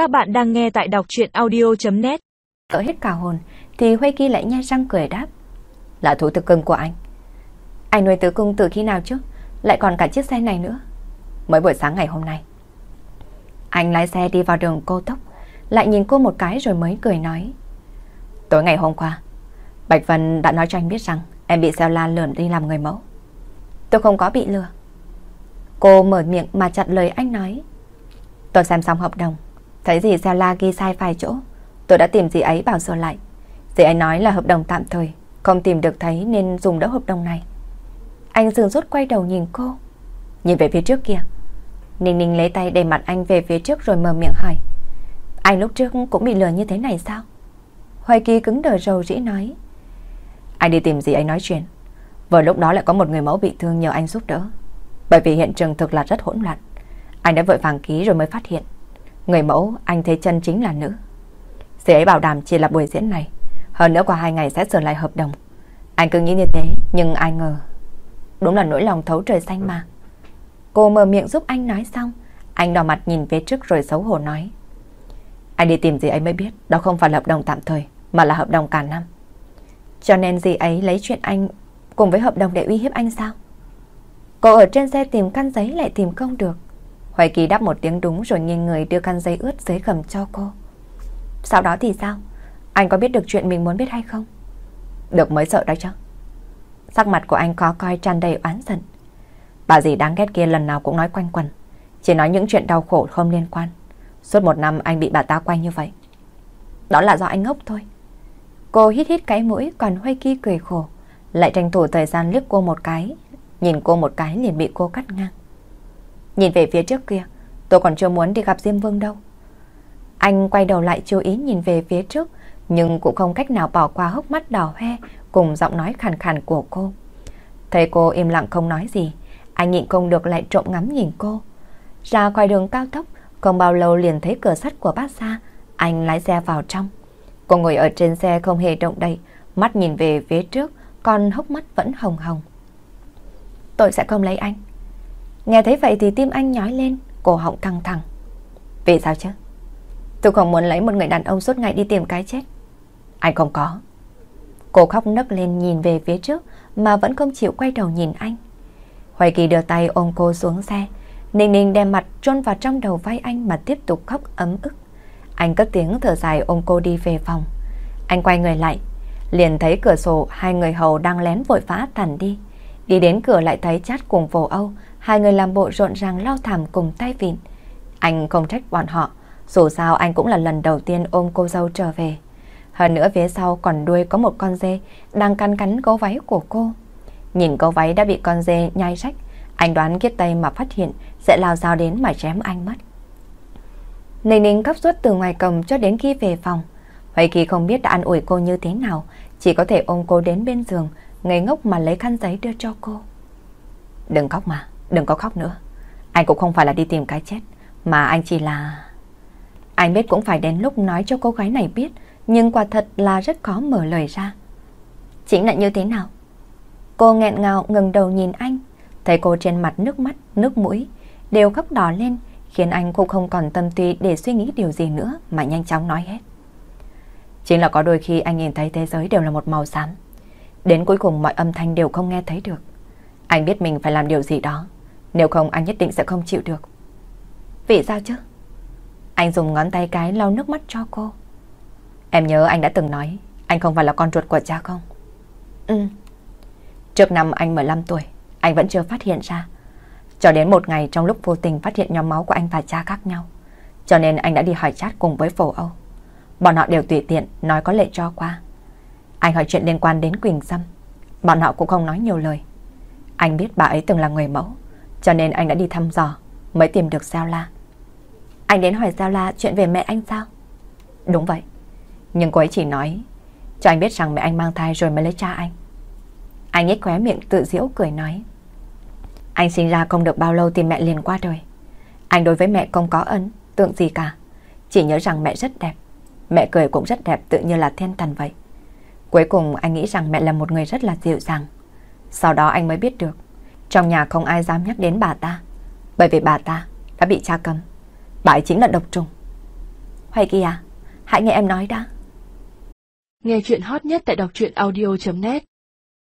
Các bạn đang nghe tại đọc chuyện audio.net Cỡ hết cả hồn thì Huê Kỳ lại nhai răng cười đáp. Là thú thực cưng của anh. Anh nuôi tử cung từ khi nào chứ? Lại còn cả chiếc xe này nữa. Mới buổi sáng ngày hôm nay. Anh lái xe đi vào đường cô tốc, lại nhìn cô một cái rồi mới cười nói. Tối ngày hôm qua, Bạch Vân đã nói cho anh biết rằng em bị Xeo La lượn đi làm người mẫu. Tôi không có bị lừa. Cô mở miệng mà chặn lời anh nói. Tôi xem xong hợp đồng, thấy gì Xeo La ghi sai vài chỗ. Tôi đã tìm dì ấy bảo sửa lại. Dì ấy nói là hợp đồng tạm thời, không tìm được thấy nên dùng đỡ hợp đồng này. Anh dừng rút quay đầu nhìn cô. Nhìn về phía trước kia. Ninh Ninh lấy tay đẩy mặt anh về phía trước rồi mở miệng hỏi. Anh lúc trước cũng bị lừa như thế này sao? Hoài Kỳ cứng đờ rầu rĩ nói. Anh đi tìm gì anh nói chuyện. Vừa lúc đó lại có một người mẫu bị thương nhờ anh giúp đỡ. Bởi vì hiện trường thực là rất hỗn loạn. Anh đã vội vàng ký rồi mới phát hiện. Người mẫu anh thấy chân chính là nữ. Dì ấy bảo đảm chỉ là buổi diễn này. Hơn nữa qua hai ngày sẽ sửa lại hợp đồng. Anh cứ nghĩ như thế, nhưng ai ngờ. Đúng là nỗi lòng thấu trời xanh mà. Cô mở miệng giúp anh nói xong. Anh đỏ mặt nhìn phía trước rồi xấu hổ nói. Anh đi tìm gì ấy mới biết, đó không phải là hợp đồng tạm thời, mà là hợp đồng cả năm. Cho nên gì ấy lấy chuyện anh cùng với hợp đồng để uy hiếp anh sao? Cô ở trên xe tìm căn giấy lại tìm không được. Hoài Kỳ đáp một tiếng đúng rồi nghiêng người đưa khăn giấy ướt dưới gầm cho cô. Sau đó thì sao? Anh có biết được chuyện mình muốn biết hay không? Được mới sợ đấy chứ. Sắc mặt của anh khó coi, tràn đầy oán giận. Bà dì đáng ghét kia lần nào cũng nói quanh quẩn. Chỉ nói những chuyện đau khổ không liên quan. Suốt một năm anh bị bà ta quay như vậy. Đó là do anh ngốc thôi. Cô hít hít cái mũi, còn Hoài Kỳ cười khổ. Lại tranh thủ thời gian liếc cô một cái. Nhìn cô một cái liền bị cô cắt ngang. Nhìn về phía trước kia, tôi còn chưa muốn đi gặp Diêm Vương đâu. Anh quay đầu lại chú ý nhìn về phía trước, nhưng cũng không cách nào bỏ qua hốc mắt đỏ hoe cùng giọng nói khàn khàn của cô. Thấy cô im lặng không nói gì, anh nhịn không được lại trộm ngắm nhìn cô. Ra khỏi đường cao tốc, không bao lâu liền thấy cửa sắt của bác xa, anh lái xe vào trong. Cô ngồi ở trên xe không hề động đậy, mắt nhìn về phía trước, còn hốc mắt vẫn hồng hồng. Tôi sẽ không lấy anh. Nghe thấy vậy thì tim anh nhói lên, cổ họng căng thẳng. Vì sao chứ? Tôi không muốn lấy một người đàn ông suốt ngày đi tìm cái chết. Anh không có. Cô khóc nấc lên nhìn về phía trước mà vẫn không chịu quay đầu nhìn anh. Hoài Kỳ đưa tay ôm cô xuống xe. Ninh Ninh đem mặt trôn vào trong đầu vai anh mà tiếp tục khóc ấm ức. Anh cất tiếng thở dài ôm cô đi về phòng. Anh quay người lại, liền thấy cửa sổ hai người hầu đang lén vội vã tàn đi. Đi đến cửa lại thấy chát cùng phổ Âu, hai người làm bộ rộn ràng lao thảm cùng tay vịn. Anh không trách bọn họ, dù sao anh cũng là lần đầu tiên ôm cô dâu trở về. Hơn nữa phía sau còn đuôi có một con dê đang cắn cắn gấu váy của cô. Nhìn gấu váy đã bị con dê nhai rách, anh đoán kiết tay mà phát hiện sẽ lao dao đến mà chém anh mất. Ninh ninh cấp suốt từ ngoài cổng cho đến khi về phòng. Vậy khi không biết đã ăn ủi cô như thế nào, chỉ có thể ôm cô đến bên giường, ngây ngốc mà lấy khăn giấy đưa cho cô. Đừng khóc mà, đừng có khóc nữa. Anh cũng không phải là đi tìm cái chết, mà anh chỉ là... Anh biết cũng phải đến lúc nói cho cô gái này biết, nhưng quả thật là rất khó mở lời ra. Chính là như thế nào? Cô nghẹn ngào ngừng đầu nhìn anh, thấy cô trên mặt nước mắt, nước mũi, đều khóc đỏ lên, khiến anh cũng không còn tâm tư để suy nghĩ điều gì nữa mà nhanh chóng nói hết. Chính là có đôi khi anh nhìn thấy thế giới đều là một màu xám. Đến cuối cùng mọi âm thanh đều không nghe thấy được. Anh biết mình phải làm điều gì đó, nếu không anh nhất định sẽ không chịu được. Vì sao chứ? Anh dùng ngón tay cái lau nước mắt cho cô. Em nhớ anh đã từng nói anh không phải là con ruột của cha không? Ừ. Trước năm anh 15 tuổi, anh vẫn chưa phát hiện ra. Cho đến một ngày trong lúc vô tình phát hiện nhóm máu của anh và cha khác nhau. Cho nên anh đã đi hỏi chat cùng với phổ Âu. Bọn họ đều tùy tiện nói có lệ cho qua. Anh hỏi chuyện liên quan đến Quỳnh Sâm. Bọn họ cũng không nói nhiều lời. Anh biết bà ấy từng là người mẫu. Cho nên anh đã đi thăm dò mới tìm được Giao La. Anh đến hỏi Giao La chuyện về mẹ anh sao? Đúng vậy. Nhưng cô ấy chỉ nói cho anh biết rằng mẹ anh mang thai rồi mới lấy cha anh. Anh nhếch khóe miệng tự giễu cười nói. Anh sinh ra không được bao lâu thì mẹ liền qua đời. Anh đối với mẹ không có ấn, tượng gì cả. Chỉ nhớ rằng mẹ rất đẹp. Mẹ cười cũng rất đẹp tự như là thiên thần vậy. Cuối cùng anh nghĩ rằng mẹ là một người rất là dịu dàng. Sau đó anh mới biết được. Trong nhà không ai dám nhắc đến bà ta. Bởi vì bà ta đã bị cha cấm. Bà ấy chính là độc trùng. Hoài Kỳ à, hãy nghe em nói đã. Nghe chuyện hot nhất tại đọc truyện audio.net